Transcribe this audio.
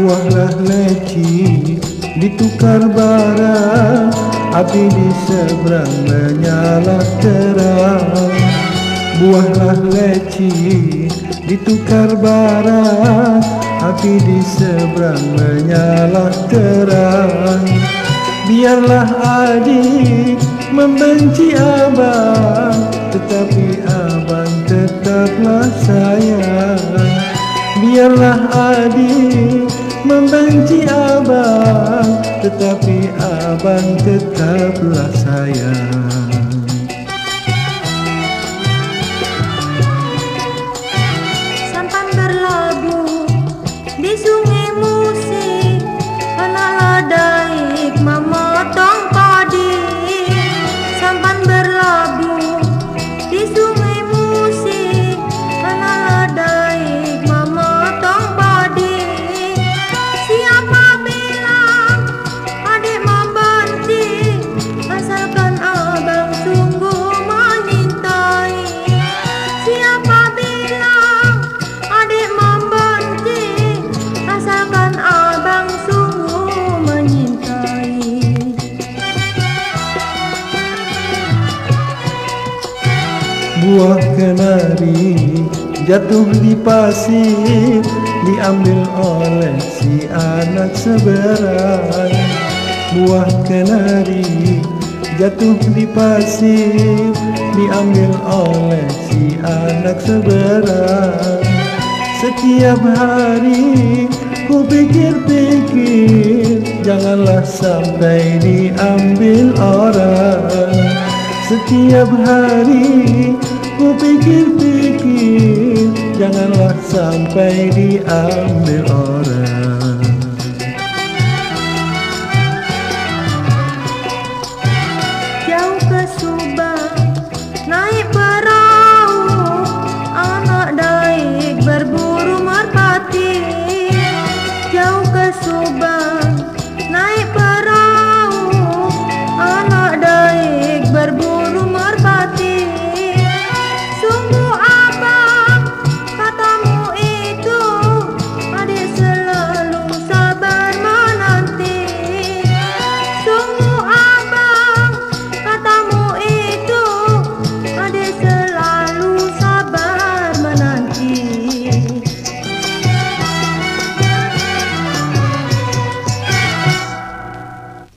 Buahlah leci ditukar barang Api di seberang menyala terang Buahlah leci ditukar barang Api di seberang menyala terang Biarlah adik membenci abang Tetapi abang membenci abang Tetapi abang tetaplah sayang Buah kenari jatuh di pasir Diambil oleh si anak seberang Buah kenari jatuh di pasir Diambil oleh si anak seberang Setiap hari ku pikir-pikir Janganlah sampai diambil orang. Setiap hari Ku pikir-pikir Janganlah sampai diambil orang. Jauh ke Subang Naik perahu Anak daik berburu merpati. Jauh ke Subang